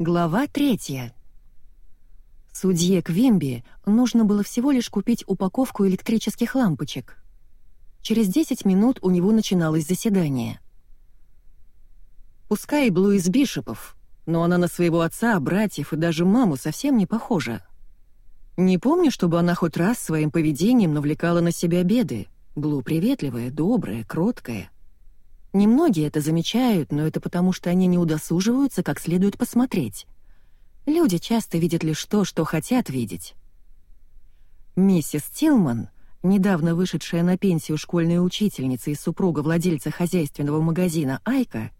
Глава третья. Судье Квимби нужно было всего лишь купить упаковку электрических лампочек. Через 10 минут у него начиналось заседание. Пускай Блу из Бишопов, но она на своего отца, братьев и даже маму совсем не похожа. Не помню, чтобы она хоть раз своим поведением навлекала на себя беды. Блу приветливая, добрая, кроткая — Немногие это замечают, но это потому, что они не удосуживаются как следует посмотреть. Люди часто видят лишь то, что хотят видеть. Миссис Тилман, недавно вышедшая на пенсию школьная учительница и супруга владельца хозяйственного магазина «Айка»,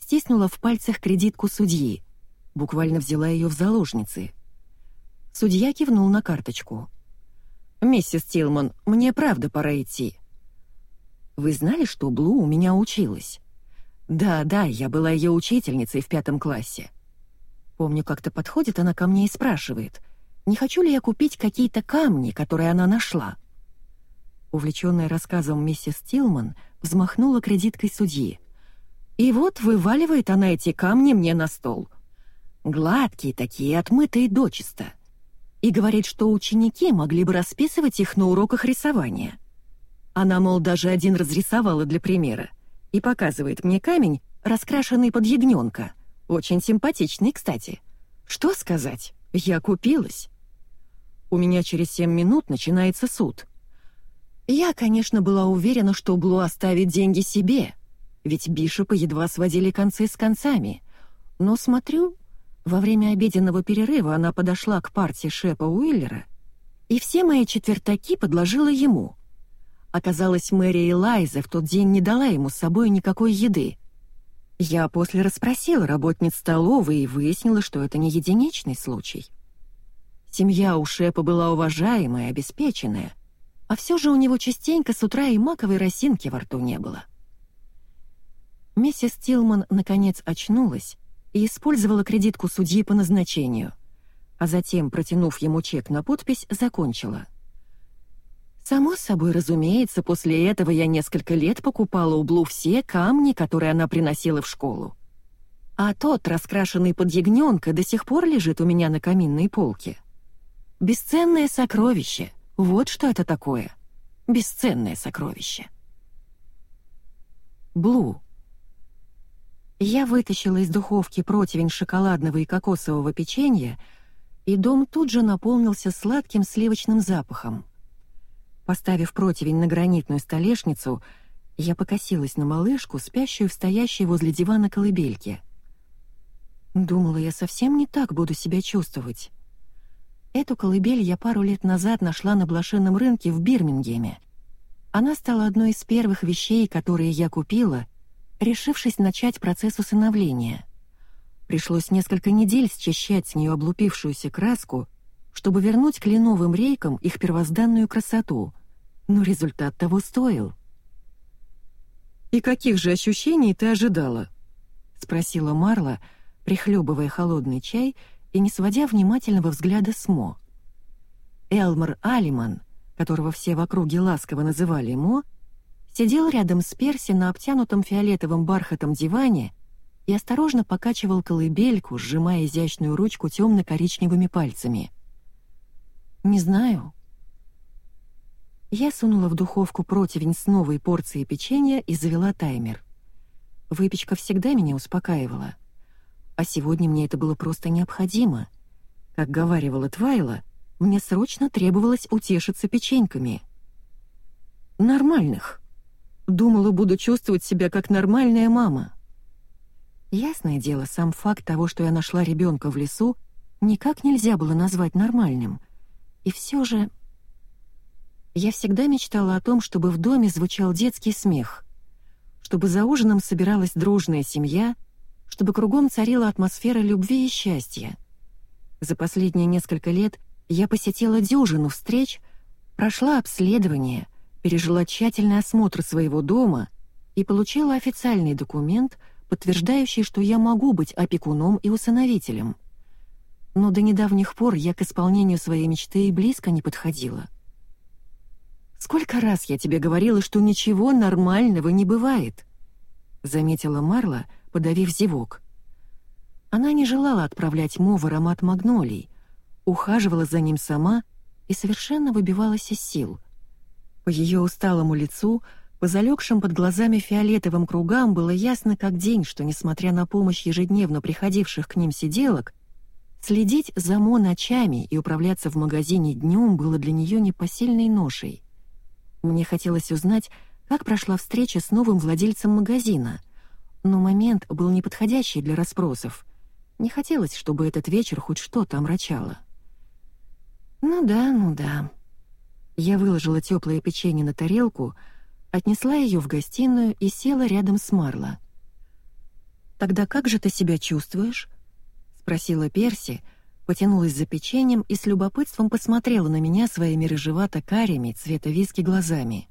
стиснула в пальцах кредитку судьи, буквально взяла ее в заложницы. Судья кивнул на карточку. «Миссис Тилман, мне правда пора идти. Вы знали, что Блу у меня училась? Да, да, я была ее учительницей в пятом классе. Помню, как-то подходит она ко мне и спрашивает, не хочу ли я купить какие-то камни, которые она нашла. Увлеченная рассказом миссис Тилман взмахнула кредиткой судьи. И вот вываливает она эти камни мне на стол. Гладкие такие, отмытые дочисто. И говорит, что ученики могли бы расписывать их на уроках рисования. Она, мол, даже один разрисовала для примера. И показывает мне камень, раскрашенный под ягненка. Очень симпатичный, кстати. Что сказать? Я купилась. У меня через семь минут начинается суд. Я, конечно, была уверена, что Блу оставит деньги себе, ведь Бишопы едва сводили концы с концами. Но смотрю, во время обеденного перерыва она подошла к партии Шепа Уиллера, и все мои четвертаки подложила ему. Оказалось, Мэри Элайза в тот день не дала ему с собой никакой еды. Я после расспросила работниц столовой и выяснила, что это не единичный случай. Семья у Шепа была уважаемая, обеспеченная, а все же у него частенько с утра и маковой росинки во рту не было. Миссис Тилман наконец очнулась и использовала кредитку судьи по назначению, а затем, протянув ему чек на подпись, закончила — Само собой, разумеется, после этого я несколько лет покупала у Блу все камни, которые она приносила в школу. А тот, раскрашенный под ягненка, до сих пор лежит у меня на каминной полке. Бесценное сокровище. Вот что это такое. Бесценное сокровище. Блу. Я вытащила из духовки противень шоколадного и кокосового печенья, и дом тут же наполнился сладким сливочным запахом. Поставив противень на гранитную столешницу, я покосилась на малышку, спящую в стоящей возле дивана колыбельке. Думала, я совсем не так буду себя чувствовать. Эту колыбель я пару лет назад нашла на блошином рынке в Бирмингеме. Она стала одной из первых вещей, которые я купила, решившись начать процесс усыновления. Пришлось несколько недель счищать с нее облупившуюся краску, чтобы вернуть кленовым рейкам их первозданную красоту — но результат того стоил. «И каких же ощущений ты ожидала?» — спросила Марла, прихлебывая холодный чай и не сводя внимательного взгляда с Мо. Элмар Алиман, которого все в округе ласково называли Мо, сидел рядом с Перси на обтянутом фиолетовым бархатом диване и осторожно покачивал колыбельку, сжимая изящную ручку темно-коричневыми пальцами. «Не знаю», я сунула в духовку противень с новой порцией печенья и завела таймер. Выпечка всегда меня успокаивала. А сегодня мне это было просто необходимо. Как говаривала Твайла, мне срочно требовалось утешиться печеньками. Нормальных. Думала, буду чувствовать себя как нормальная мама. Ясное дело, сам факт того, что я нашла ребенка в лесу, никак нельзя было назвать нормальным. И все же я всегда мечтала о том, чтобы в доме звучал детский смех, чтобы за ужином собиралась дружная семья, чтобы кругом царила атмосфера любви и счастья. За последние несколько лет я посетила дюжину встреч, прошла обследование, пережила тщательный осмотр своего дома и получила официальный документ, подтверждающий, что я могу быть опекуном и усыновителем. Но до недавних пор я к исполнению своей мечты и близко не подходила — «Сколько раз я тебе говорила, что ничего нормального не бывает?» — заметила Марла, подавив зевок. Она не желала отправлять Мо в аромат магнолий, ухаживала за ним сама и совершенно выбивалась из сил. По ее усталому лицу, по залегшим под глазами фиолетовым кругам было ясно как день, что, несмотря на помощь ежедневно приходивших к ним сиделок, следить за Мо ночами и управляться в магазине днем было для нее непосильной ношей. Мне хотелось узнать, как прошла встреча с новым владельцем магазина, но момент был неподходящий для расспросов. Не хотелось, чтобы этот вечер хоть что-то омрачало. «Ну да, ну да». Я выложила теплое печенье на тарелку, отнесла ее в гостиную и села рядом с Марло. «Тогда как же ты себя чувствуешь?» — спросила Перси, потянулась за печеньем и с любопытством посмотрела на меня своими рыжевато-карими цвета виски глазами.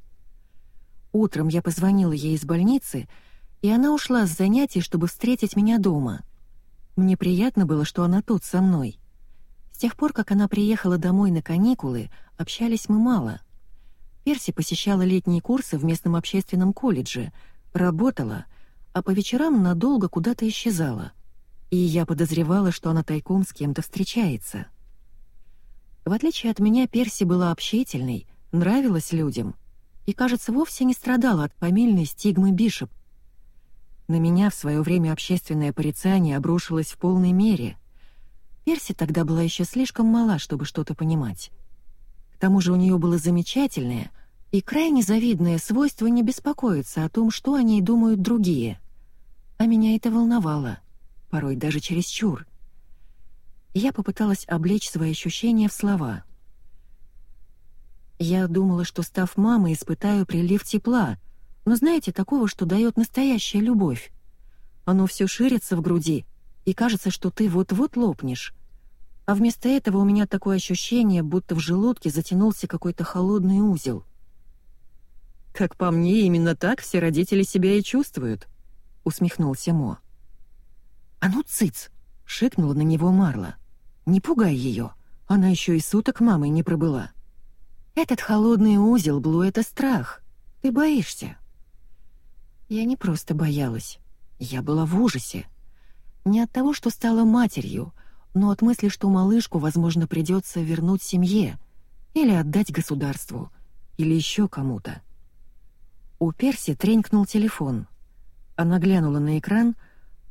Утром я позвонила ей из больницы, и она ушла с занятий, чтобы встретить меня дома. Мне приятно было, что она тут со мной. С тех пор, как она приехала домой на каникулы, общались мы мало. Перси посещала летние курсы в местном общественном колледже, работала, а по вечерам надолго куда-то исчезала. И я подозревала, что она тайком с кем-то встречается. В отличие от меня, Перси была общительной, нравилась людям и, кажется, вовсе не страдала от фамильной стигмы Бишоп. На меня в свое время общественное порицание обрушилось в полной мере — Перси тогда была еще слишком мала, чтобы что-то понимать. К тому же у нее было замечательное и крайне завидное свойство не беспокоиться о том, что о ней думают другие. А меня это волновало, порой даже чересчур. Я попыталась облечь свои ощущения в слова. Я думала, что, став мамой, испытаю прилив тепла, но знаете, такого, что дает настоящая любовь. Оно все ширится в груди, и кажется, что ты вот-вот лопнешь. А вместо этого у меня такое ощущение, будто в желудке затянулся какой-то холодный узел. «Как по мне, именно так все родители себя и чувствуют», — усмехнулся Мо. «А ну, цыц!» — шикнула на него Марла. «Не пугай ее, она еще и суток мамой не пробыла». «Этот холодный узел, Блу, — это страх. Ты боишься». Я не просто боялась. Я была в ужасе. Не от того, что стала матерью — но от мысли, что малышку, возможно, придется вернуть семье или отдать государству, или еще кому-то. У Перси тренькнул телефон. Она глянула на экран,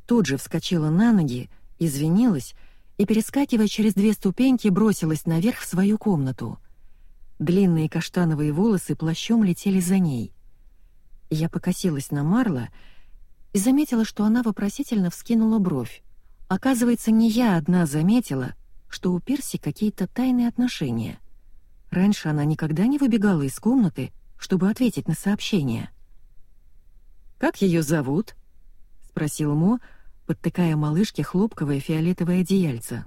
тут же вскочила на ноги, извинилась и, перескакивая через две ступеньки, бросилась наверх в свою комнату. Длинные каштановые волосы плащом летели за ней. Я покосилась на Марла и заметила, что она вопросительно вскинула бровь. Оказывается, не я одна заметила, что у Перси какие-то тайные отношения. Раньше она никогда не выбегала из комнаты, чтобы ответить на сообщение. «Как ее зовут?» — спросил Мо, подтыкая малышке хлопковое фиолетовое одеяльце.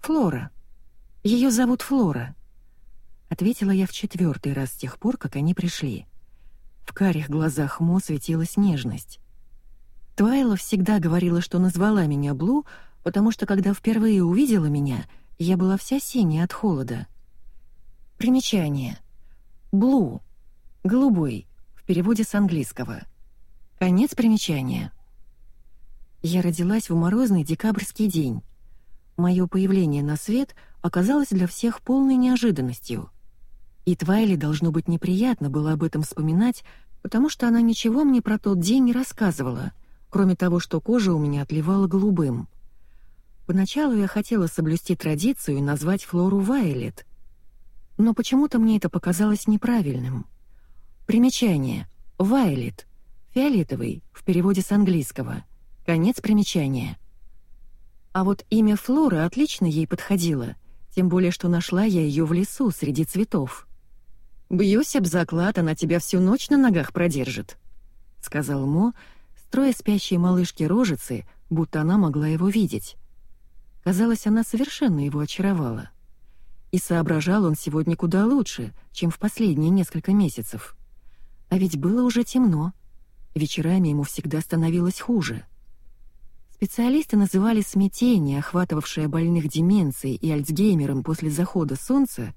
«Флора. Ее зовут Флора», — ответила я в четвертый раз с тех пор, как они пришли. В карих глазах Мо светилась нежность. Твайла всегда говорила, что назвала меня Блу, потому что когда впервые увидела меня, я была вся синяя от холода. Примечание. Блу. Голубой. В переводе с английского. Конец примечания. Я родилась в морозный декабрьский день. Мое появление на свет оказалось для всех полной неожиданностью. И Твайли должно быть неприятно было об этом вспоминать, потому что она ничего мне про тот день не рассказывала — кроме того, что кожа у меня отливала голубым. Поначалу я хотела соблюсти традицию и назвать Флору Вайлет, но почему-то мне это показалось неправильным. Примечание. Вайлет. Фиолетовый, в переводе с английского. Конец примечания. А вот имя Флоры отлично ей подходило, тем более что нашла я ее в лесу среди цветов. «Бьюсь об заклад, она тебя всю ночь на ногах продержит», — сказал Мо, — строя спящей малышке рожицы, будто она могла его видеть. Казалось, она совершенно его очаровала. И соображал он сегодня куда лучше, чем в последние несколько месяцев. А ведь было уже темно. Вечерами ему всегда становилось хуже. Специалисты называли смятение, охватывавшее больных деменцией и альцгеймером после захода солнца,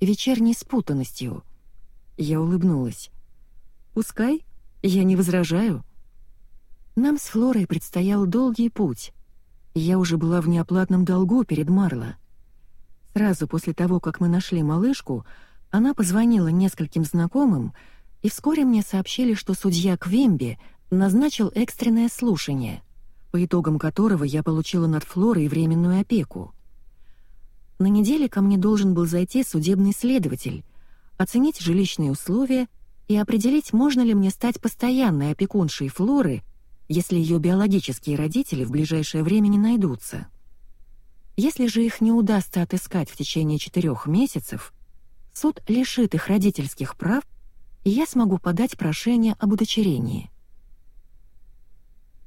вечерней спутанностью. Я улыбнулась. «Пускай, я не возражаю». Нам с Флорой предстоял долгий путь, Я уже была в неоплатном долгу перед Марло. Сразу после того, как мы нашли малышку, она позвонила нескольким знакомым, и вскоре мне сообщили, что судья Квимби назначил экстренное слушание, по итогам которого я получила над Флорой временную опеку. На неделе ко мне должен был зайти судебный следователь, оценить жилищные условия и определить, можно ли мне стать постоянной опекуншей Флоры, если ее биологические родители в ближайшее время не найдутся. Если же их не удастся отыскать в течение четырех месяцев, суд лишит их родительских прав, и я смогу подать прошение об удочерении.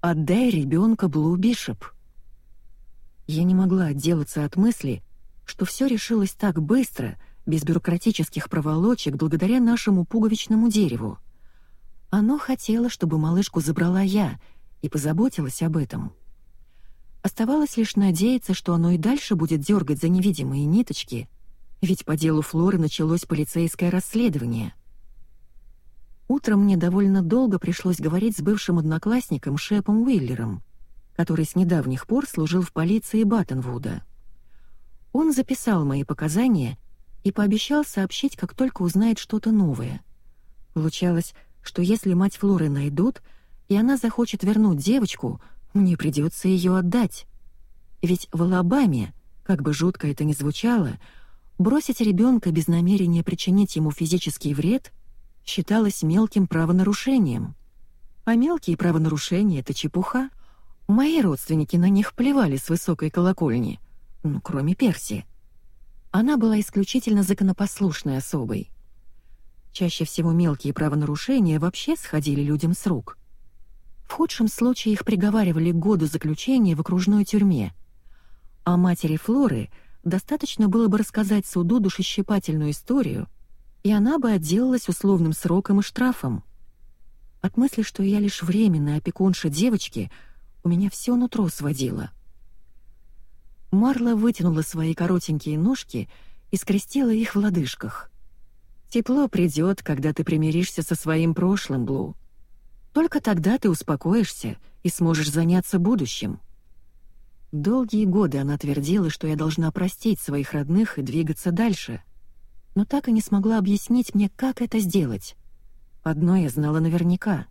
«Отдай ребенка Блу Бишоп». Я не могла отделаться от мысли, что все решилось так быстро, без бюрократических проволочек, благодаря нашему пуговичному дереву. Оно хотело, чтобы малышку забрала я, и позаботилась об этом. Оставалось лишь надеяться, что оно и дальше будет дергать за невидимые ниточки, ведь по делу Флоры началось полицейское расследование. Утром мне довольно долго пришлось говорить с бывшим одноклассником Шепом Уиллером, который с недавних пор служил в полиции Баттенвуда. Он записал мои показания и пообещал сообщить, как только узнает что-то новое. Получалось, что если мать Флоры найдут, и она захочет вернуть девочку, мне придется ее отдать. Ведь в Алабаме, как бы жутко это ни звучало, бросить ребенка без намерения причинить ему физический вред считалось мелким правонарушением. А мелкие правонарушения — это чепуха. Мои родственники на них плевали с высокой колокольни — ну, кроме Перси. Она была исключительно законопослушной особой. Чаще всего мелкие правонарушения вообще сходили людям с рук. В худшем случае их приговаривали к году заключения в окружной тюрьме. А матери Флоры достаточно было бы рассказать суду душещипательную историю, и она бы отделалась условным сроком и штрафом. От мысли, что я лишь временная опекунша девочки, у меня все нутро сводило — Марла вытянула свои коротенькие ножки и скрестила их в лодыжках. «Тепло придет, когда ты примиришься со своим прошлым, Блу. Только тогда ты успокоишься и сможешь заняться будущим». Долгие годы она твердила, что я должна простить своих родных и двигаться дальше, но так и не смогла объяснить мне, как это сделать. Одно я знала наверняка.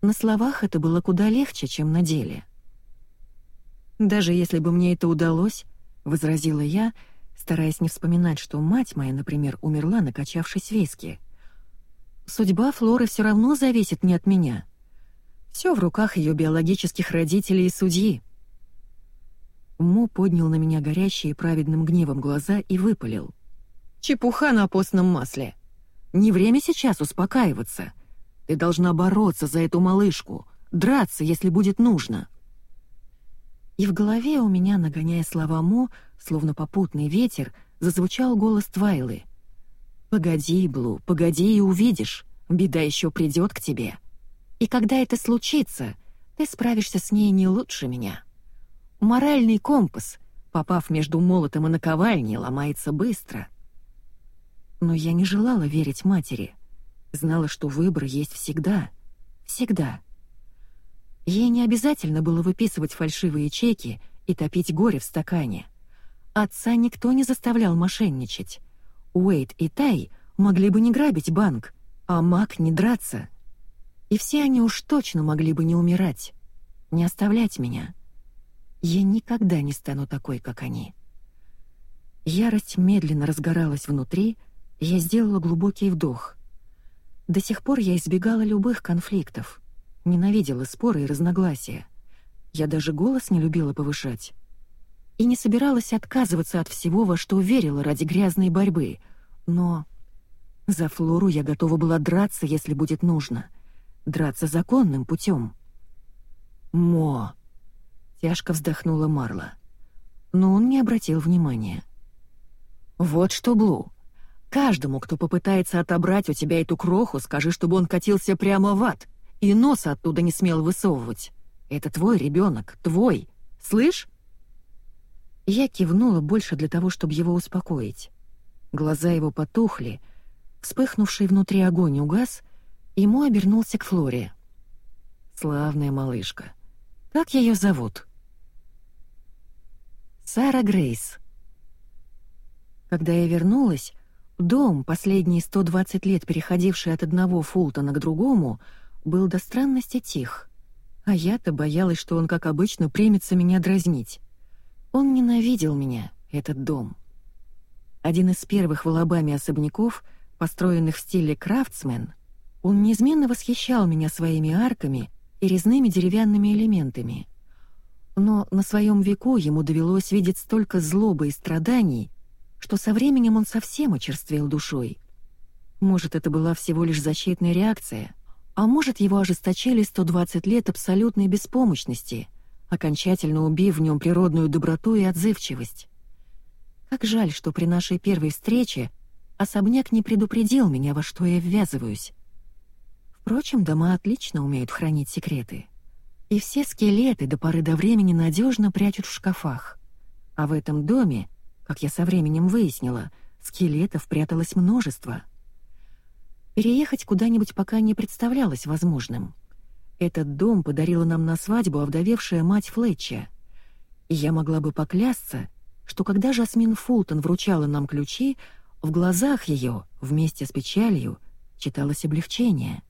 На словах это было куда легче, чем на деле. «Даже если бы мне это удалось», — возразила я, стараясь не вспоминать, что мать моя, например, умерла, накачавшись виски. «Судьба Флоры все равно зависит не от меня. Все в руках ее биологических родителей и судьи». Мо поднял на меня горящие праведным гневом глаза и выпалил. «Чепуха на постном масле. Не время сейчас успокаиваться. Ты должна бороться за эту малышку, драться, если будет нужно». И в голове у меня, нагоняя слова Мо, словно попутный ветер, зазвучал голос Твайлы. «Погоди, Блу, погоди и увидишь, беда еще придет к тебе. И когда это случится, ты справишься с ней не лучше меня. Моральный компас, попав между молотом и наковальней, ломается быстро». Но я не желала верить матери. Знала, что выбор есть всегда. Всегда. Ей не обязательно было выписывать фальшивые чеки и топить горе в стакане. Отца никто не заставлял мошенничать. Уэйт и Тай могли бы не грабить банк, а Мак не драться. И все они уж точно могли бы не умирать, не оставлять меня. Я никогда не стану такой, как они. Ярость медленно разгоралась внутри, я сделала глубокий вдох. До сих пор я избегала любых конфликтов — Ненавидела споры и разногласия. Я даже голос не любила повышать. И не собиралась отказываться от всего, во что верила ради грязной борьбы. Но за Флору я готова была драться, если будет нужно. Драться законным путем. «Мо!» — тяжко вздохнула Марла. Но он не обратил внимания. «Вот что, Блу, каждому, кто попытается отобрать у тебя эту кроху, скажи, чтобы он катился прямо в ад и носа оттуда не смел высовывать. Это твой ребенок, твой. Слышь?» Я кивнула больше для того, чтобы его успокоить. Глаза его потухли, вспыхнувший внутри огонь угас, и ему обернулся к Флоре. «Славная малышка. Как ее зовут?» Сара Грейс. Когда я вернулась, дом, последние 120 лет переходивший от одного Фултона к другому, был до странности тих. А я-то боялась, что он, как обычно, примется меня дразнить. Он ненавидел меня, этот дом. Один из первых в Алабаме особняков, построенных в стиле крафтсмен, он неизменно восхищал меня своими арками и резными деревянными элементами. Но на своем веку ему довелось видеть столько злобы и страданий, что со временем он совсем очерствел душой. Может, это была всего лишь защитная реакция, а может, его ожесточили 120 лет абсолютной беспомощности, окончательно убив в нем природную доброту и отзывчивость. Как жаль, что при нашей первой встрече особняк не предупредил меня, во что я ввязываюсь. Впрочем, дома отлично умеют хранить секреты. И все скелеты до поры до времени надежно прячут в шкафах. А в этом доме, как я со временем выяснила, скелетов пряталось множество — Переехать куда-нибудь пока не представлялось возможным. Этот дом подарила нам на свадьбу овдовевшая мать Флетча. И я могла бы поклясться, что когда Жасмин Фултон вручала нам ключи, в глазах ее, вместе с печалью, читалось облегчение.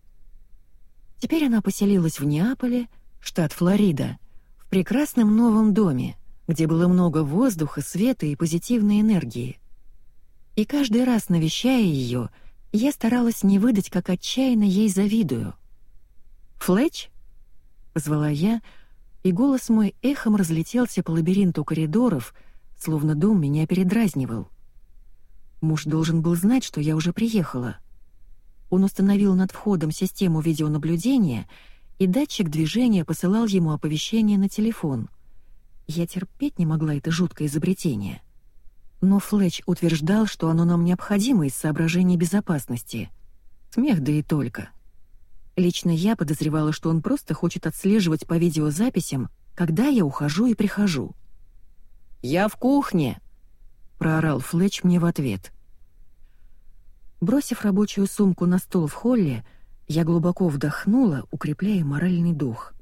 Теперь она поселилась в Неаполе, штат Флорида, в прекрасном новом доме, где было много воздуха, света и позитивной энергии. И каждый раз, навещая ее, — я старалась не выдать, как отчаянно ей завидую. «Флетч?» — позвала я, и голос мой эхом разлетелся по лабиринту коридоров, словно дом меня передразнивал. Муж должен был знать, что я уже приехала. Он установил над входом систему видеонаблюдения, и датчик движения посылал ему оповещение на телефон. Я терпеть не могла это жуткое изобретение. Но Флетч утверждал, что оно нам необходимо из соображений безопасности. Смех да и только. Лично я подозревала, что он просто хочет отслеживать по видеозаписям, когда я ухожу и прихожу. «Я в кухне!» — проорал Флетч мне в ответ. Бросив рабочую сумку на стол в холле, я глубоко вдохнула, укрепляя моральный дух.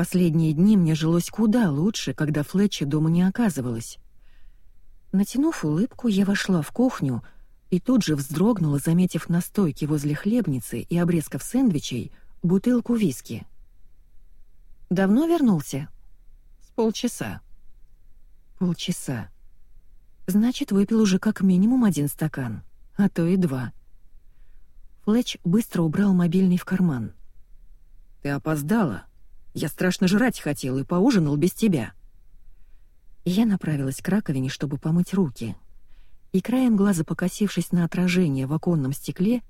Последние дни мне жилось куда лучше, когда Флетча дома не оказывалось. Натянув улыбку, я вошла в кухню и тут же вздрогнула, заметив на стойке возле хлебницы и обрезков сэндвичей бутылку виски. «Давно вернулся?» «С полчаса». «Полчаса. Значит, выпил уже как минимум один стакан, а то и два». Флетч быстро убрал мобильный в карман. «Ты опоздала. Я страшно жрать хотел и поужинал без тебя». Я направилась к раковине, чтобы помыть руки. И краем глаза, покосившись на отражение в оконном стекле,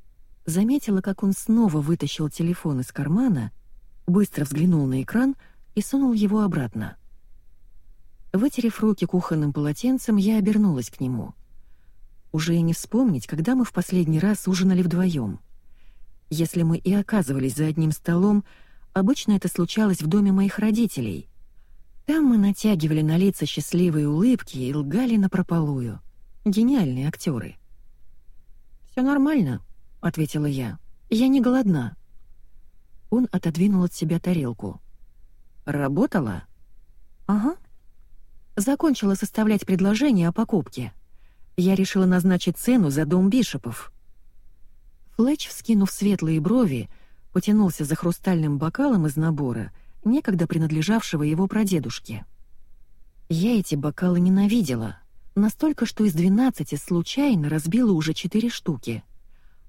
заметила, как он снова вытащил телефон из кармана, быстро взглянул на экран и сунул его обратно. Вытерев руки кухонным полотенцем, я обернулась к нему. Уже и не вспомнить, когда мы в последний раз ужинали вдвоем. Если мы и оказывались за одним столом, обычно это случалось в доме моих родителей, там мы натягивали на лица счастливые улыбки и лгали напропалую. Гениальные актеры. «Все нормально», — ответила я. «Я не голодна». Он отодвинул от себя тарелку. «Работала?» «Ага». Закончила составлять предложение о покупке. Я решила назначить цену за дом Бишопов. Флетч, вскинув светлые брови, потянулся за хрустальным бокалом из набора некогда принадлежавшего его прадедушке. Я эти бокалы ненавидела, настолько, что из двенадцати случайно разбила уже четыре штуки.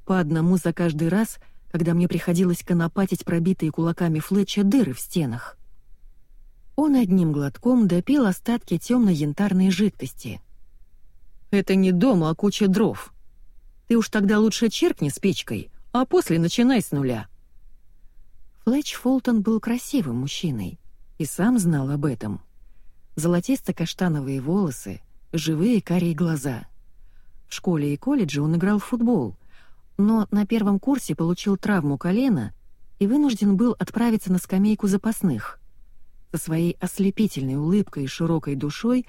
По одному за каждый раз, когда мне приходилось конопатить пробитые кулаками Флетча дыры в стенах. Он одним глотком допил остатки темно-янтарной жидкости. «Это не дом, а куча дров. Ты уж тогда лучше черкни спичкой, а после начинай с нуля». Флетч Фолтон был красивым мужчиной и сам знал об этом. Золотисто-каштановые волосы, живые карие глаза. В школе и колледже он играл в футбол, но на первом курсе получил травму колена и вынужден был отправиться на скамейку запасных. Со своей ослепительной улыбкой и широкой душой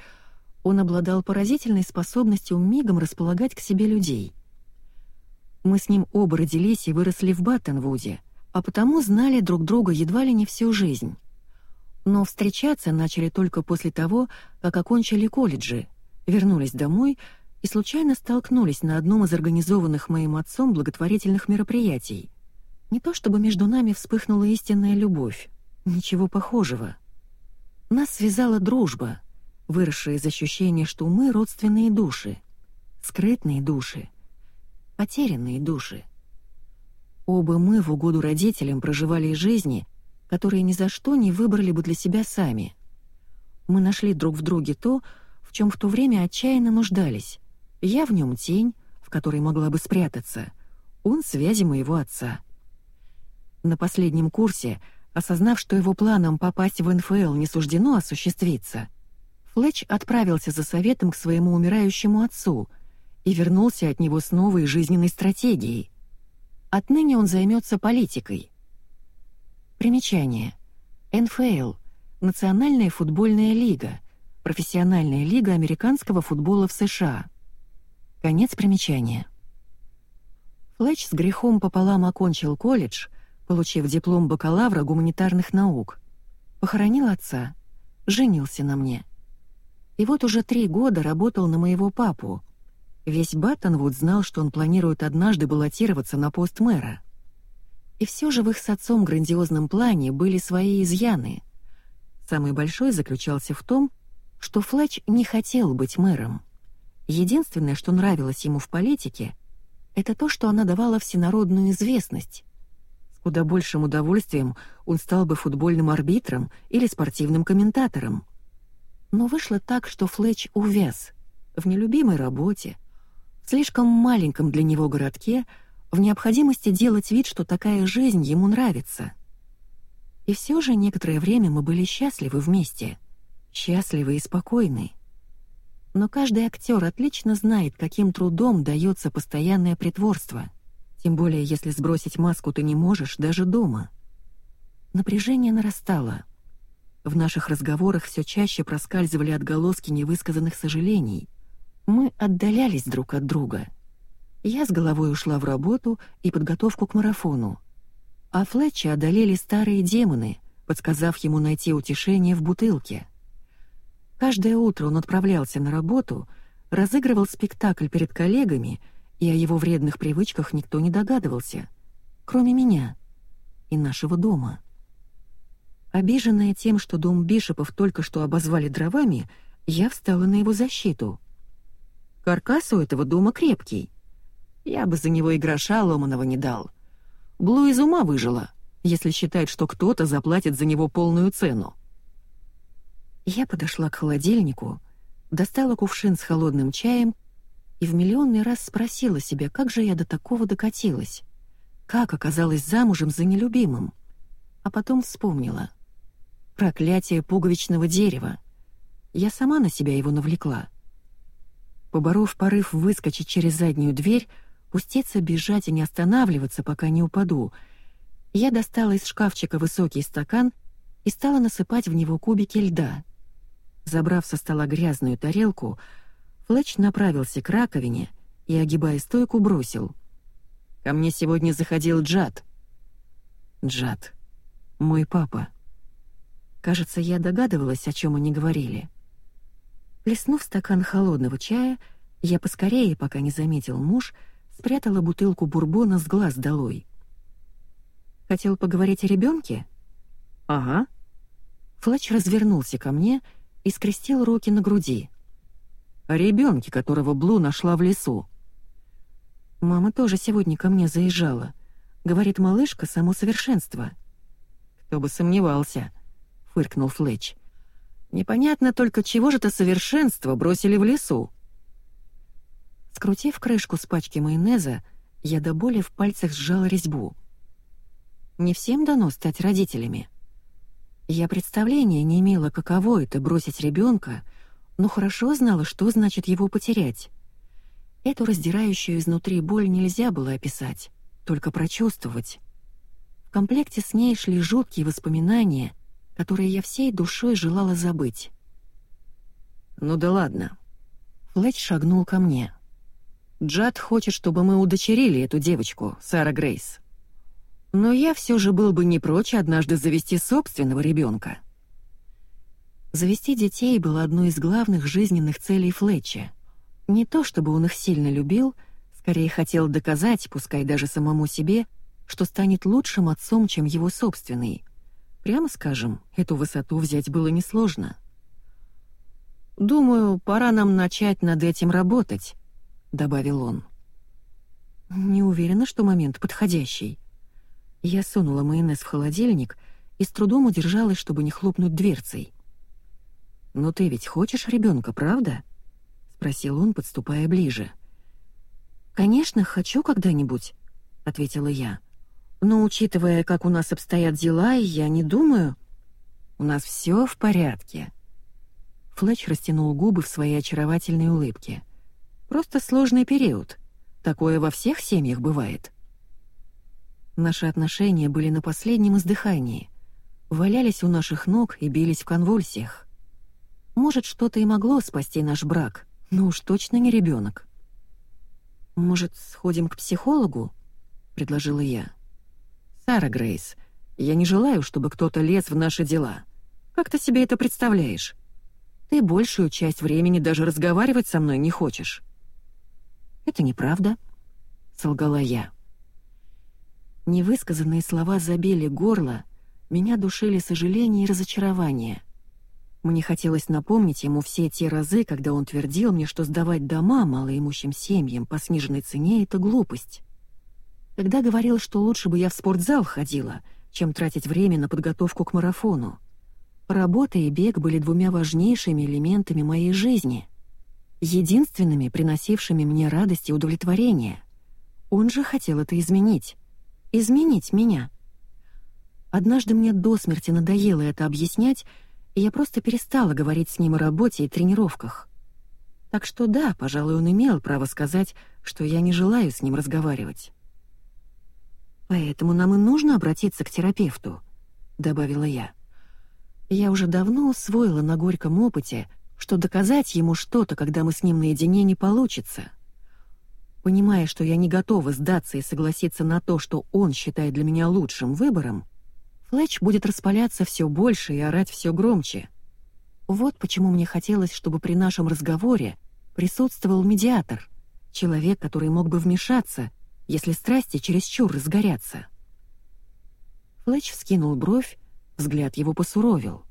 он обладал поразительной способностью мигом располагать к себе людей. Мы с ним оба родились и выросли в Баттенвуде — а потому знали друг друга едва ли не всю жизнь. Но встречаться начали только после того, как окончили колледжи, вернулись домой и случайно столкнулись на одном из организованных моим отцом благотворительных мероприятий. Не то чтобы между нами вспыхнула истинная любовь, ничего похожего. Нас связала дружба, выросшая из ощущения, что мы родственные души, скрытные души, потерянные души. Оба мы в угоду родителям проживали жизни, которые ни за что не выбрали бы для себя сами. Мы нашли друг в друге то, в чем в то время отчаянно нуждались. Я в нем тень, в которой могла бы спрятаться. Он связи моего отца. На последнем курсе, осознав, что его планам попасть в НФЛ не суждено осуществиться, Флетч отправился за советом к своему умирающему отцу и вернулся от него с новой жизненной стратегией. Отныне он займется политикой. Примечание. НФЛ — Национальная футбольная лига, профессиональная лига американского футбола в США — Конец примечания. Флетч с грехом пополам окончил колледж, получив диплом бакалавра гуманитарных наук. Похоронил отца, женился на мне. И вот уже три года работал на моего папу. Весь Баттонвуд знал, что он планирует однажды баллотироваться на пост мэра. И все же в их с отцом грандиозном плане были свои изъяны. Самый большой заключался в том, что Флетч не хотел быть мэром. Единственное, что нравилось ему в политике, это то, что она давала всенародную известность. С куда большим удовольствием он стал бы футбольным арбитром или спортивным комментатором. Но вышло так, что Флетч увяз в нелюбимой работе, слишком маленьком для него городке, в необходимости делать вид, что такая жизнь ему нравится. И все же некоторое время мы были счастливы вместе, счастливы и спокойны. Но каждый актер отлично знает, каким трудом дается постоянное притворство. Тем более, если сбросить маску ты не можешь даже дома. Напряжение нарастало. В наших разговорах все чаще проскальзывали отголоски невысказанных сожалений. Мы отдалялись друг от друга. Я с головой ушла в работу и подготовку к марафону. А Флетча одолели старые демоны, подсказав ему найти утешение в бутылке — Каждое утро он отправлялся на работу, разыгрывал спектакль перед коллегами, и о его вредных привычках никто не догадывался, кроме меня и нашего дома. Обиженная тем, что дом Бишопов только что обозвали дровами, я встала на его защиту. Каркас у этого дома крепкий. Я бы за него и гроша ломаного не дал. Блу из ума выжила, если считает, что кто-то заплатит за него полную цену. Я подошла к холодильнику, достала кувшин с холодным чаем и в миллионный раз спросила себя, как же я до такого докатилась, как оказалась замужем за нелюбимым. А потом вспомнила. Проклятие пуговичного дерева. Я сама на себя его навлекла. Поборов порыв выскочить через заднюю дверь, пуститься бежать и не останавливаться, пока не упаду, я достала из шкафчика высокий стакан и стала насыпать в него кубики льда — Забрав со стола грязную тарелку, Флетч направился к раковине и, огибая стойку, бросил. «Ко мне сегодня заходил Джад». «Джад. Мой папа». Кажется, я догадывалась, о чем они говорили. Плеснув стакан холодного чая, я поскорее, пока не заметил муж, спрятала бутылку бурбона с глаз долой. «Хотел поговорить о ребенке? «Ага». Флетч развернулся ко мне и и скрестил руки на груди. О ребенке, которого Блу нашла в лесу. Мама тоже сегодня ко мне заезжала. Говорит, малышка — само совершенство. Кто бы сомневался, — фыркнул Флетч. Непонятно только, чего же это совершенство бросили в лесу. Скрутив крышку с пачки майонеза, я до боли в пальцах сжала резьбу. Не всем дано стать родителями. Я представления не имела, каково это бросить ребенка, но хорошо знала, что значит его потерять. Эту раздирающую изнутри боль нельзя было описать, только прочувствовать. В комплекте с ней шли жуткие воспоминания, которые я всей душой желала забыть. «Ну да ладно». Флетч шагнул ко мне. «Джад хочет, чтобы мы удочерили эту девочку, Сара Грейс. Но я все же был бы не прочь однажды завести собственного ребенка. Завести детей было одной из главных жизненных целей Флетча. Не то чтобы он их сильно любил, скорее хотел доказать, пускай даже самому себе, что станет лучшим отцом, чем его собственный. Прямо скажем, эту высоту взять было несложно. «Думаю, пора нам начать над этим работать», — добавил он. «Не уверена, что момент подходящий». Я сунула майонез в холодильник и с трудом удержалась, чтобы не хлопнуть дверцей. «Но ты ведь хочешь ребенка, правда?» — спросил он, подступая ближе. «Конечно, хочу когда-нибудь», — ответила я. «Но учитывая, как у нас обстоят дела, я не думаю...» «У нас все в порядке». Флетч растянул губы в своей очаровательной улыбке. «Просто сложный период. Такое во всех семьях бывает». Наши отношения были на последнем издыхании. Валялись у наших ног и бились в конвульсиях. Может, что-то и могло спасти наш брак, но уж точно не ребенок. «Может, сходим к психологу?» — предложила я. «Сара Грейс, я не желаю, чтобы кто-то лез в наши дела. Как ты себе это представляешь? Ты большую часть времени даже разговаривать со мной не хочешь». «Это неправда», — солгала я. Невысказанные слова забили горло, меня душили сожаление и разочарование — мне хотелось напомнить ему все те разы, когда он твердил мне, что сдавать дома малоимущим семьям по сниженной цене — это глупость. Тогда говорил, что лучше бы я в спортзал ходила, чем тратить время на подготовку к марафону. Работа и бег были двумя важнейшими элементами моей жизни, единственными, приносившими мне радость и удовлетворение. Он же хотел это изменить. Изменить меня. Однажды мне до смерти надоело это объяснять, и я просто перестала говорить с ним о работе и тренировках. Так что да, пожалуй, он имел право сказать, что я не желаю с ним разговаривать. «Поэтому нам и нужно обратиться к терапевту», — добавила я. Я уже давно усвоила на горьком опыте, что доказать ему что-то, когда мы с ним наедине, не получится. Понимая, что я не готова сдаться и согласиться на то, что он считает для меня лучшим выбором, Флетч будет распаляться все больше и орать все громче. Вот почему мне хотелось, чтобы при нашем разговоре присутствовал медиатор, человек, который мог бы вмешаться, если страсти чересчур разгорятся. Флетч вскинул бровь, взгляд его посуровил.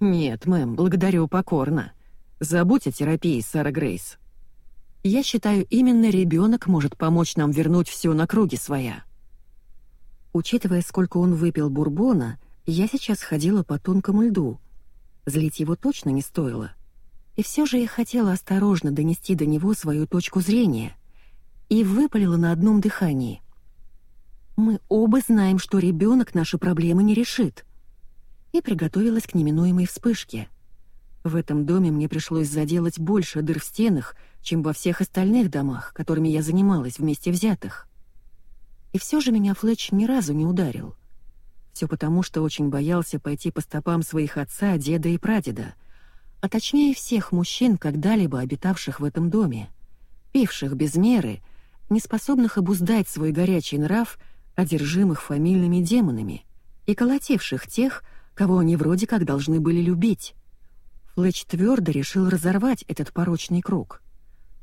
«Нет, мэм, благодарю покорно. Забудь о терапии, Сара Грейс. Я считаю, именно ребенок может помочь нам вернуть все на круги своя». Учитывая, сколько он выпил бурбона, я сейчас ходила по тонкому льду. Злить его точно не стоило. И все же я хотела осторожно донести до него свою точку зрения и выпалила на одном дыхании. «Мы оба знаем, что ребенок наши проблемы не решит». И приготовилась к неминуемой вспышке. В этом доме мне пришлось заделать больше дыр в стенах, чем во всех остальных домах, которыми я занималась вместе взятых. И все же меня Флетч ни разу не ударил. Все потому, что очень боялся пойти по стопам своих отца, деда и прадеда, а точнее всех мужчин, когда-либо обитавших в этом доме, пивших без меры, неспособных обуздать свой горячий нрав, одержимых фамильными демонами, и колотивших тех, кого они вроде как должны были любить. Флетч твердо решил разорвать этот порочный круг.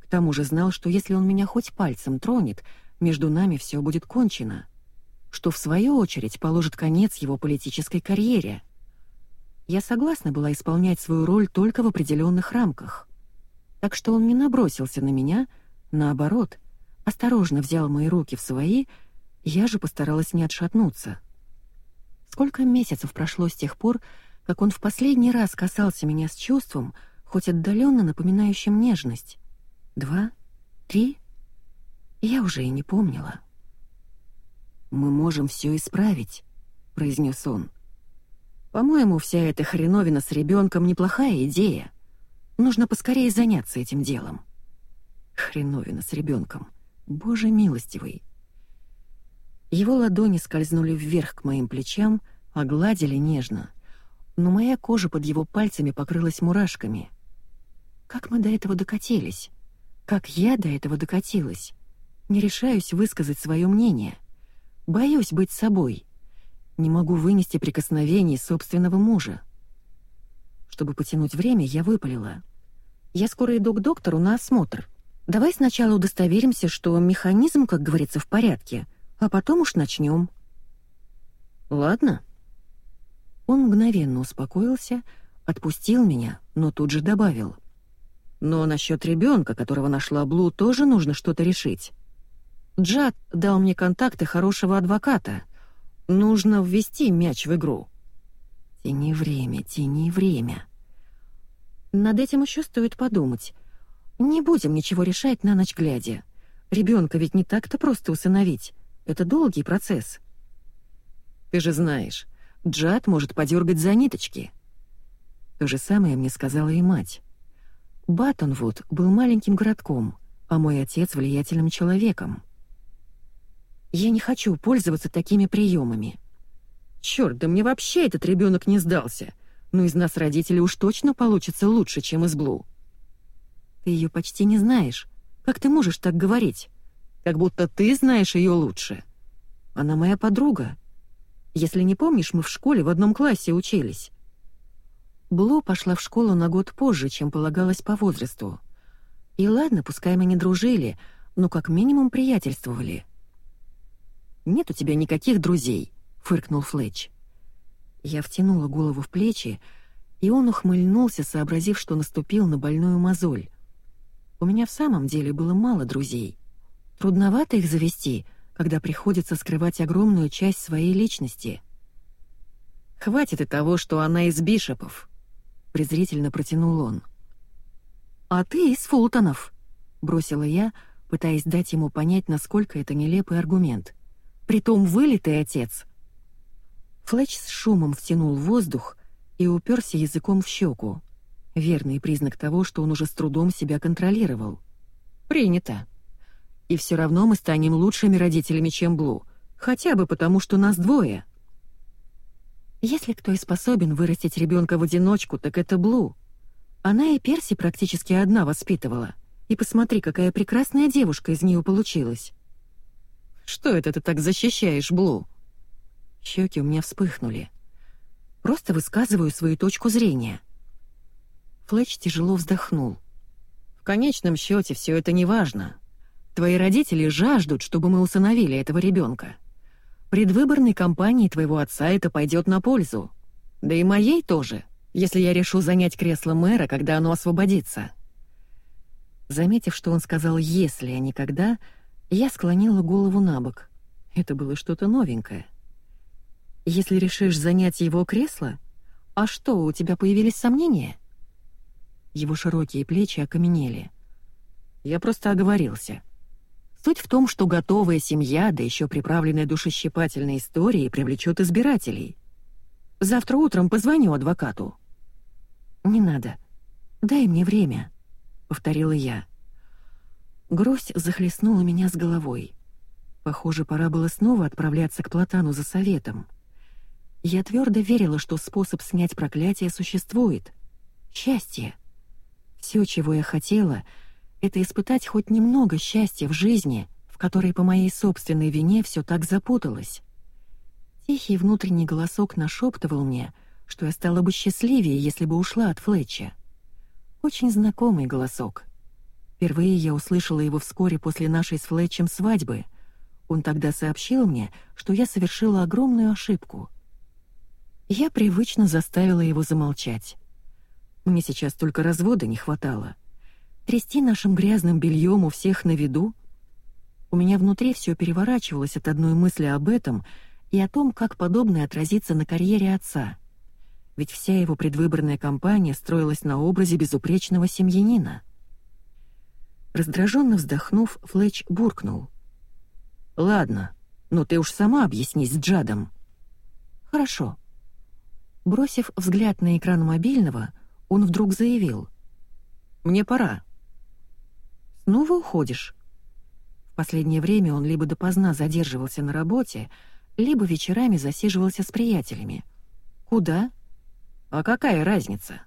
К тому же знал, что если он меня хоть пальцем тронет — между нами все будет кончено, что в свою очередь положит конец его политической карьере. Я согласна была исполнять свою роль только в определенных рамках. Так что он не набросился на меня, наоборот, осторожно взял мои руки в свои, я же постаралась не отшатнуться. Сколько месяцев прошло с тех пор, как он в последний раз касался меня с чувством, хоть отдаленно напоминающим нежность? Два? Три? Я уже и не помнила. «Мы можем все исправить», — произнес он. «По-моему, вся эта хреновина с ребенком неплохая идея. Нужно поскорее заняться этим делом». Хреновина с ребенком. Боже милостивый. Его ладони скользнули вверх к моим плечам, огладили нежно, но моя кожа под его пальцами покрылась мурашками. Как мы до этого докатились? Как я до этого докатилась? Не решаюсь высказать свое мнение. Боюсь быть собой. Не могу вынести прикосновений собственного мужа. Чтобы потянуть время, я выпалила. «Я скоро иду к доктору на осмотр. Давай сначала удостоверимся, что механизм, как говорится, в порядке, а потом уж начнем». «Ладно». Он мгновенно успокоился, отпустил меня, но тут же добавил. «Но насчет ребенка, которого нашла Блу, тоже нужно что-то решить. Джад дал мне контакты хорошего адвоката. Нужно ввести мяч в игру». «Тяни время, тяни время». Над этим еще стоит подумать. Не будем ничего решать на ночь глядя. Ребенка ведь не так-то просто усыновить. Это долгий процесс. Ты же знаешь, Джад может подергать за ниточки. То же самое мне сказала и мать. Баттонвуд был маленьким городком, а мой отец — влиятельным человеком. Я не хочу пользоваться такими приемами. Черт, да мне вообще этот ребенок не сдался. Но из нас родителей уж точно получится лучше, чем из Блу. Ты ее почти не знаешь. Как ты можешь так говорить? Как будто ты знаешь ее лучше. Она моя подруга. Если не помнишь, мы в школе в одном классе учились. Блу пошла в школу на год позже, чем полагалось по возрасту. И ладно, пускай мы не дружили, но как минимум приятельствовали. «Нет у тебя никаких друзей», — фыркнул Флетч. Я втянула голову в плечи, и он ухмыльнулся, сообразив, что наступил на больную мозоль. У меня в самом деле было мало друзей. Трудновато их завести, когда приходится скрывать огромную часть своей личности. «Хватит и того, что она из Бишопов», — презрительно протянул он. «А ты из Фултонов», — бросила я, пытаясь дать ему понять, насколько это нелепый аргумент. «Притом вылитый отец». Флетч с шумом втянул воздух и уперся языком в щеку. Верный признак того, что он уже с трудом себя контролировал. «Принято», и все равно мы станем лучшими родителями, чем Блу. Хотя бы потому, что нас двое. Если кто и способен вырастить ребенка в одиночку, так это Блу. Она и Перси практически одна воспитывала. И посмотри, какая прекрасная девушка из нее получилась. Что это ты так защищаешь, Блу? Щеки у меня вспыхнули. Просто высказываю свою точку зрения. Флетч тяжело вздохнул. В конечном счете все это не важно. Твои родители жаждут, чтобы мы усыновили этого ребенка. Предвыборной кампании твоего отца это пойдет на пользу. Да и моей тоже, если я решу занять кресло мэра, когда оно освободится». Заметив, что он сказал «если, а не когда», я склонила голову на бок. Это было что-то новенькое. «Если решишь занять его кресло? А что, у тебя появились сомнения?» Его широкие плечи окаменели. «Я просто оговорился». Суть в том, что готовая семья, да еще приправленная душещипательной историей, привлечет избирателей. Завтра утром позвоню адвокату». «Не надо. Дай мне время», — повторила я. Гроздь захлестнула меня с головой. Похоже, пора было снова отправляться к Платану за советом. Я твердо верила, что способ снять проклятие существует. Счастье. Все, чего я хотела — это испытать хоть немного счастья в жизни, в которой по моей собственной вине все так запуталось. Тихий внутренний голосок нашептывал мне, что я стала бы счастливее, если бы ушла от Флетча. Очень знакомый голосок. Впервые я услышала его вскоре после нашей с Флетчем свадьбы. Он тогда сообщил мне, что я совершила огромную ошибку. Я привычно заставила его замолчать. Мне сейчас только развода не хватало — Трясти нашим грязным бельем у всех на виду? У меня внутри все переворачивалось от одной мысли об этом и о том, как подобное отразится на карьере отца. Ведь вся его предвыборная кампания строилась на образе безупречного семьянина. Раздраженно вздохнув, Флетч буркнул. «Ладно, но ты уж сама объяснись с Джадом». «Хорошо». Бросив взгляд на экран мобильного, он вдруг заявил. «Мне пора». Снова уходишь?» В последнее время он либо допоздна задерживался на работе, либо вечерами засиживался с приятелями. «Куда?» «А какая разница?»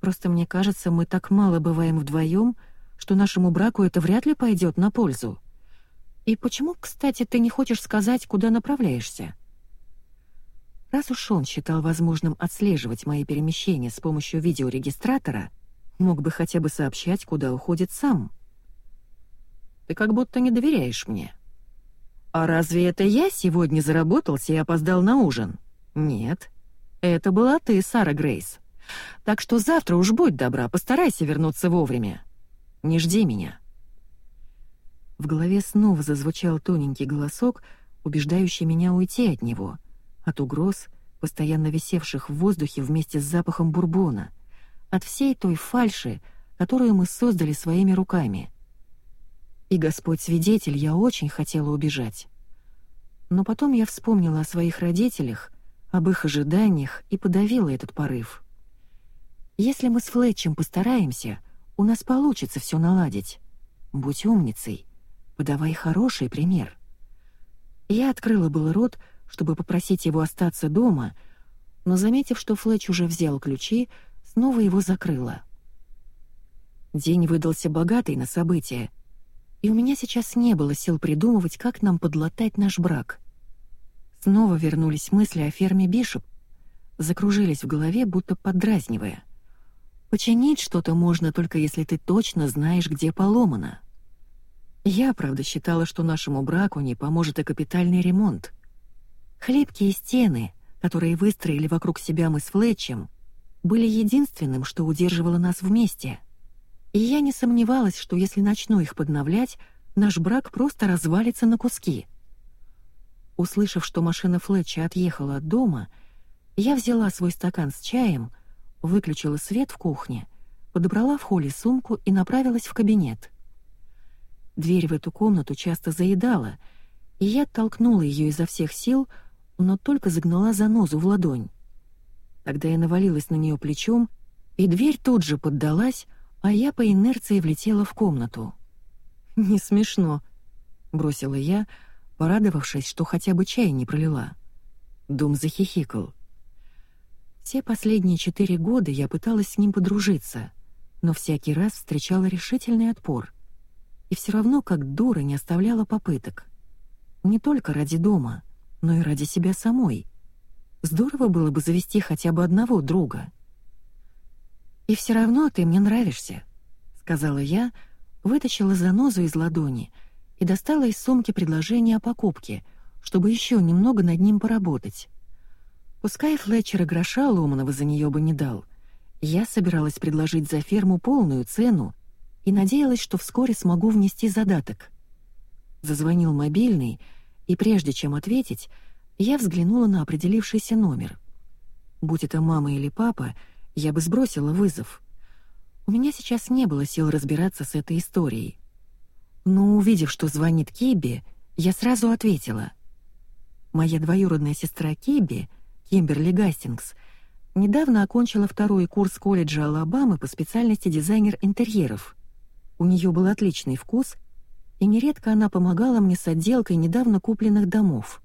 «Просто мне кажется, мы так мало бываем вдвоем, что нашему браку это вряд ли пойдет на пользу. И почему, кстати, ты не хочешь сказать, куда направляешься?» Раз уж он считал возможным отслеживать мои перемещения с помощью видеорегистратора, мог бы хотя бы сообщать, куда уходит сам. Ты как будто не доверяешь мне. А разве это я сегодня заработался и опоздал на ужин? Нет. Это была ты, Сара Грейс. Так что завтра уж будь добра, постарайся вернуться вовремя. Не жди меня. В голове снова зазвучал тоненький голосок, убеждающий меня уйти от него, от угроз, постоянно висевших в воздухе вместе с запахом бурбона, от всей той фальши, которую мы создали своими руками. И Господь свидетель, я очень хотела убежать. Но потом я вспомнила о своих родителях, об их ожиданиях и подавила этот порыв. Если мы с Флетчем постараемся, у нас получится все наладить. Будь умницей, подавай хороший пример. Я открыла был рот, чтобы попросить его остаться дома, но, заметив, что Флетч уже взял ключи, снова его закрыла. День выдался богатый на события, и у меня сейчас не было сил придумывать, как нам подлатать наш брак. Снова вернулись мысли о ферме Бишоп, закружились в голове, будто поддразнивая — Починить что-то можно только если ты точно знаешь, где поломано. Я, правда, считала, что нашему браку не поможет и капитальный ремонт. Хлипкие стены, которые выстроили вокруг себя мы с Флетчем, были единственным, что удерживало нас вместе. И я не сомневалась, что если начну их подновлять, наш брак просто развалится на куски. Услышав, что машина Флетча отъехала от дома, я взяла свой стакан с чаем — выключила свет в кухне, подобрала в холле сумку и направилась в кабинет. Дверь в эту комнату часто заедала, и я толкнула ее изо всех сил, но только загнала занозу в ладонь. Тогда я навалилась на нее плечом, и дверь тут же поддалась, а я по инерции влетела в комнату. «Не смешно», — бросила я, порадовавшись, что хотя бы чай не пролила. Дом захихикал. Все последние четыре года я пыталась с ним подружиться, но всякий раз встречала решительный отпор. И все равно, как дура, не оставляла попыток. Не только ради дома, но и ради себя самой. Здорово было бы завести хотя бы одного друга. «И все равно ты мне нравишься», — сказала я, вытащила занозу из ладони и достала из сумки предложение о покупке, чтобы еще немного над ним поработать. Пускай Флетчер и гроша ломаного за нее бы не дал, я собиралась предложить за ферму полную цену и надеялась, что вскоре смогу внести задаток. Зазвонил мобильный, и прежде чем ответить, я взглянула на определившийся номер. Будь это мама или папа, я бы сбросила вызов. У меня сейчас не было сил разбираться с этой историей. Но увидев, что звонит Киби, я сразу ответила. Моя двоюродная сестра Киби — Кимберли Гастингс, недавно окончила второй курс колледжа Алабамы по специальности дизайнер интерьеров. У нее был отличный вкус, и нередко она помогала мне с отделкой недавно купленных домов.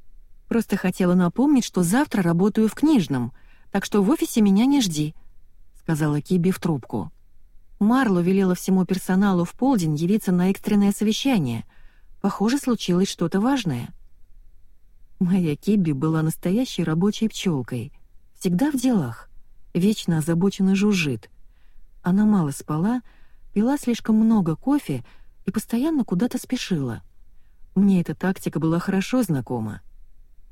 Просто хотела напомнить, что завтра работаю в книжном, так что в офисе меня не жди», — сказала Киби в трубку. Марло велела всему персоналу в полдень явиться на экстренное совещание. Похоже, случилось что-то важное. Моя Киби была настоящей рабочей пчелкой, всегда в делах, вечно озабоченно жужжит. Она мало спала, пила слишком много кофе и постоянно куда-то спешила. Мне эта тактика была хорошо знакома.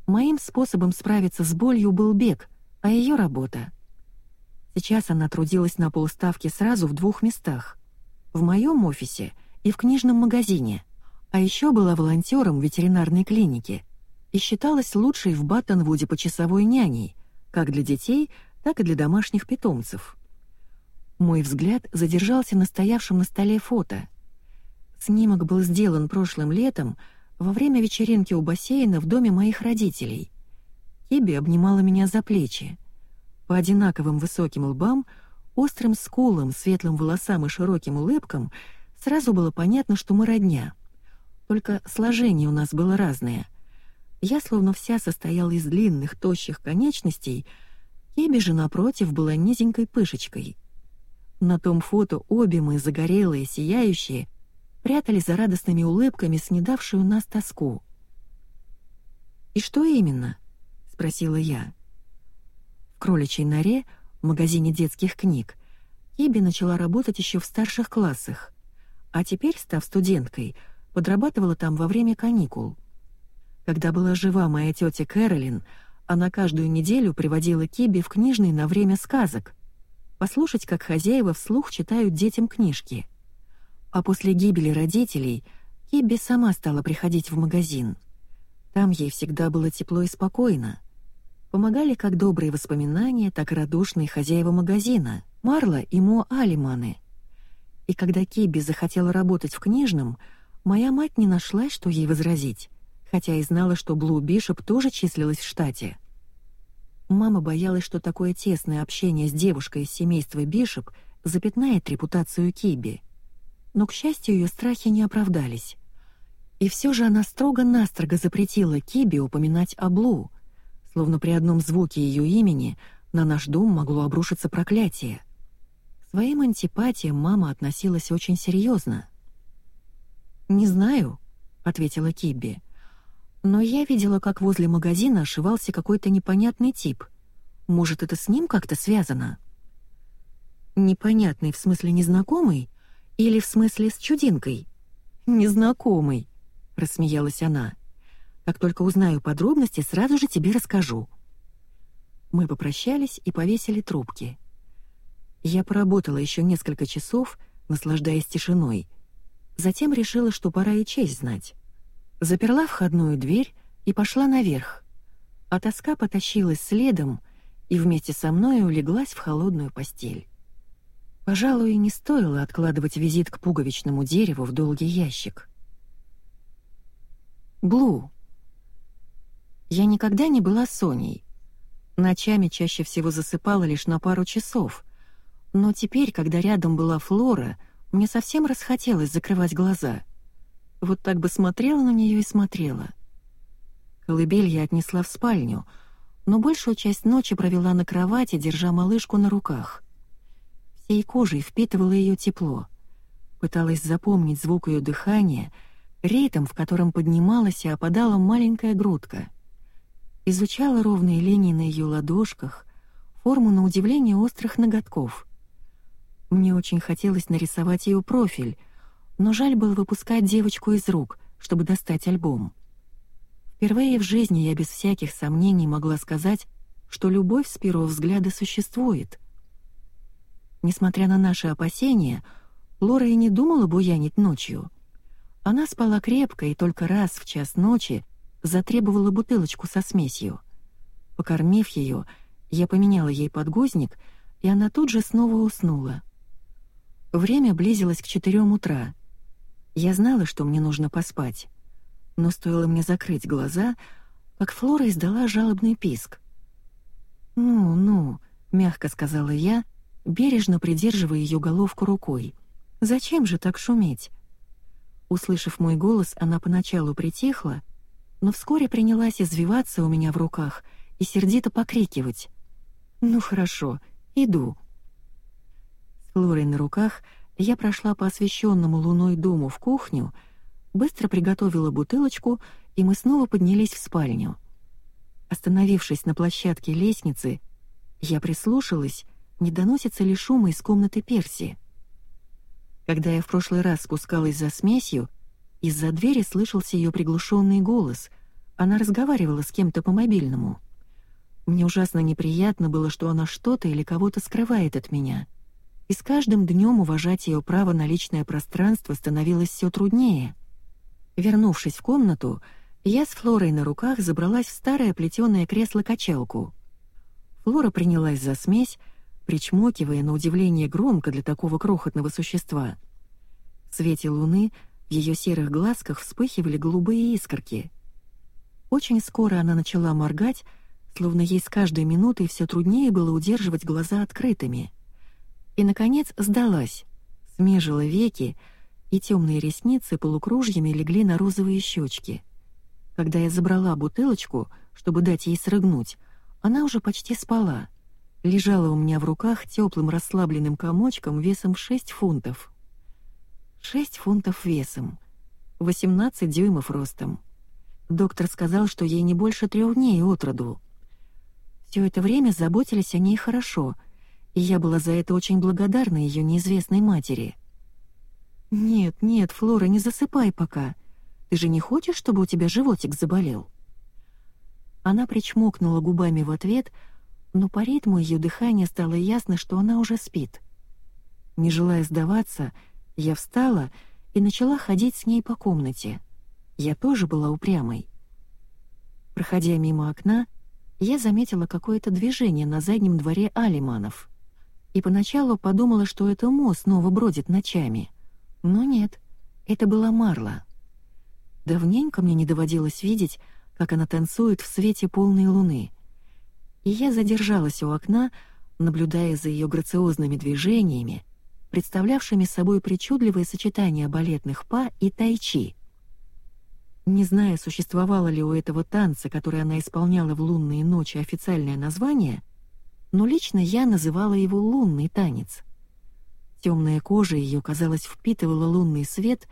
Моим способом справиться с болью был бег, а ее работа. Сейчас она трудилась на полставки сразу в двух местах. В моем офисе и в книжном магазине. А еще была волонтером в ветеринарной клинике — и считалась лучшей в Баттонвуде почасовой няней, как для детей, так и для домашних питомцев. Мой взгляд задержался на стоявшем на столе фото. Снимок был сделан прошлым летом во время вечеринки у бассейна в доме моих родителей. Киби обнимала меня за плечи. По одинаковым высоким лбам, острым скулам, светлым волосам и широким улыбкам сразу было понятно, что мы родня. Только сложение у нас было разное — я словно вся состояла из длинных, тощих конечностей, Киби же, напротив, была низенькой пышечкой. На том фото обе мы, загорелые, сияющие, прятали за радостными улыбками снедавшую нас тоску. «И что именно?» — спросила я. В кроличьей норе, в магазине детских книг, Киби начала работать еще в старших классах, а теперь, став студенткой, подрабатывала там во время каникул. Когда была жива моя тетя Кэролин, она каждую неделю приводила Киби в книжный на время сказок, послушать, как хозяева вслух читают детям книжки. А после гибели родителей Киби сама стала приходить в магазин. Там ей всегда было тепло и спокойно. Помогали как добрые воспоминания, так и радушные хозяева магазина, Марла и Мо Алиманы. И когда Киби захотела работать в книжном, моя мать не нашла, что ей возразить, хотя и знала, что Блу Бишоп тоже числилась в штате. Мама боялась, что такое тесное общение с девушкой из семейства Бишоп запятнает репутацию Киби. Но, к счастью, ее страхи не оправдались. И все же она строго-настрого запретила Киби упоминать о Блу, словно при одном звуке ее имени на наш дом могло обрушиться проклятие. К своим антипатиям мама относилась очень серьезно. «Не знаю», — ответила Киби. «Но я видела, как возле магазина ошивался какой-то непонятный тип. Может, это с ним как-то связано?» «Непонятный в смысле незнакомый или в смысле с чудинкой?» «Незнакомый», — рассмеялась она. Как только узнаю подробности, сразу же тебе расскажу». Мы попрощались и повесили трубки. Я поработала еще несколько часов, наслаждаясь тишиной. Затем решила, что пора и честь знать. Заперла входную дверь и пошла наверх. А тоска потащилась следом и вместе со мной улеглась в холодную постель. Пожалуй, не стоило откладывать визит к пуговичному дереву в долгий ящик. Блу. Я никогда не была Соней. Ночами чаще всего засыпала лишь на пару часов. Но теперь, когда рядом была Флора, мне совсем расхотелось закрывать глаза. Вот так бы смотрела на нее и смотрела. Колыбель я отнесла в спальню, но большую часть ночи провела на кровати, держа малышку на руках. Всей кожей впитывала ее тепло. Пыталась запомнить звук ее дыхания, ритм, в котором поднималась и опадала маленькая грудка — изучала ровные линии на ее ладошках, форму на удивление острых ноготков. Мне очень хотелось нарисовать ее профиль, но жаль было выпускать девочку из рук, чтобы достать альбом. Впервые в жизни я без всяких сомнений могла сказать, что любовь с первого взгляда существует. Несмотря на наши опасения, Лора и не думала буянить ночью. Она спала крепко и только раз в час ночи затребовала бутылочку со смесью. Покормив ее, я поменяла ей подгузник, и она тут же снова уснула. Время близилось к четырем утра. Я знала, что мне нужно поспать. Но стоило мне закрыть глаза, как Флора издала жалобный писк. «Ну, ну», — мягко сказала я, бережно придерживая ее головку рукой. «Зачем же так шуметь?» Услышав мой голос, она поначалу притихла, но вскоре принялась извиваться у меня в руках и сердито покрикивать. «Ну хорошо, иду». С Флорой на руках я прошла по освещенному луной дому в кухню, быстро приготовила бутылочку, и мы снова поднялись в спальню. Остановившись на площадке лестницы, я прислушалась, не доносится ли шума из комнаты Перси. Когда я в прошлый раз спускалась за смесью, из-за двери слышался ее приглушенный голос. Она разговаривала с кем-то по мобильному. Мне ужасно неприятно было, что она что-то или кого-то скрывает от меня. И с каждым днем уважать ее право на личное пространство становилось все труднее. Вернувшись в комнату, я с Флорой на руках забралась в старое плетеное кресло-качалку. Флора принялась за смесь, причмокивая на удивление громко для такого крохотного существа. В свете луны в ее серых глазках вспыхивали голубые искорки. Очень скоро она начала моргать, словно ей с каждой минутой все труднее было удерживать глаза открытыми. И, наконец, сдалась, смежила веки, и темные ресницы полукружьями легли на розовые щечки. Когда я забрала бутылочку, чтобы дать ей срыгнуть, она уже почти спала. Лежала у меня в руках теплым расслабленным комочком весом в 6 фунтов. 6 фунтов весом, 18 дюймов ростом. Доктор сказал, что ей не больше трех дней от роду. Все это время заботились о ней хорошо, и я была за это очень благодарна ее неизвестной матери. «Нет, нет, Флора, не засыпай пока. Ты же не хочешь, чтобы у тебя животик заболел?» Она причмокнула губами в ответ, но по ритму ее дыхания стало ясно, что она уже спит. Не желая сдаваться, я встала и начала ходить с ней по комнате. Я тоже была упрямой. Проходя мимо окна, я заметила какое-то движение на заднем дворе Алиманов. И поначалу подумала, что это Мо снова бродит ночами. Но нет, это была Марла. Давненько мне не доводилось видеть, как она танцует в свете полной луны. И я задержалась у окна, наблюдая за ее грациозными движениями, представлявшими собой причудливое сочетание балетных па и тайчи. Не зная, существовало ли у этого танца, который она исполняла в лунные ночи, официальное название, но лично я называла его «лунный танец». Темная кожа ее, казалось, впитывала лунный свет,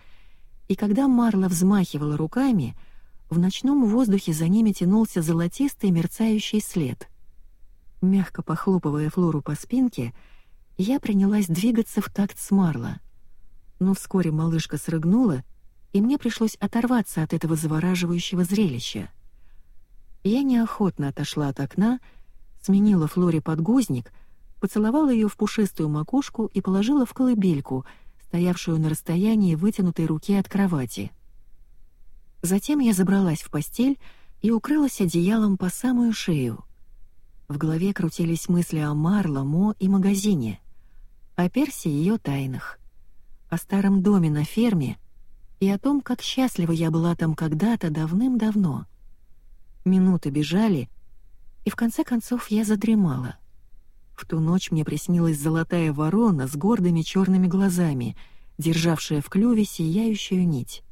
и когда Марла взмахивала руками — в ночном воздухе за ними тянулся золотистый мерцающий след. Мягко похлопывая Флору по спинке, я принялась двигаться в такт с Марла. Но вскоре малышка срыгнула, и мне пришлось оторваться от этого завораживающего зрелища. Я неохотно отошла от окна, сменила Флоре подгузник, поцеловала ее в пушистую макушку и положила в колыбельку, стоявшую на расстоянии вытянутой руки от кровати. Затем я забралась в постель и укрылась одеялом по самую шею. В голове крутились мысли о Марло, Мо и магазине, о Персе и ее тайнах, о старом доме на ферме и о том, как счастлива я была там когда-то давным-давно. Минуты бежали, и в конце концов я задремала. В ту ночь мне приснилась золотая ворона с гордыми черными глазами, державшая в клюве сияющую нить.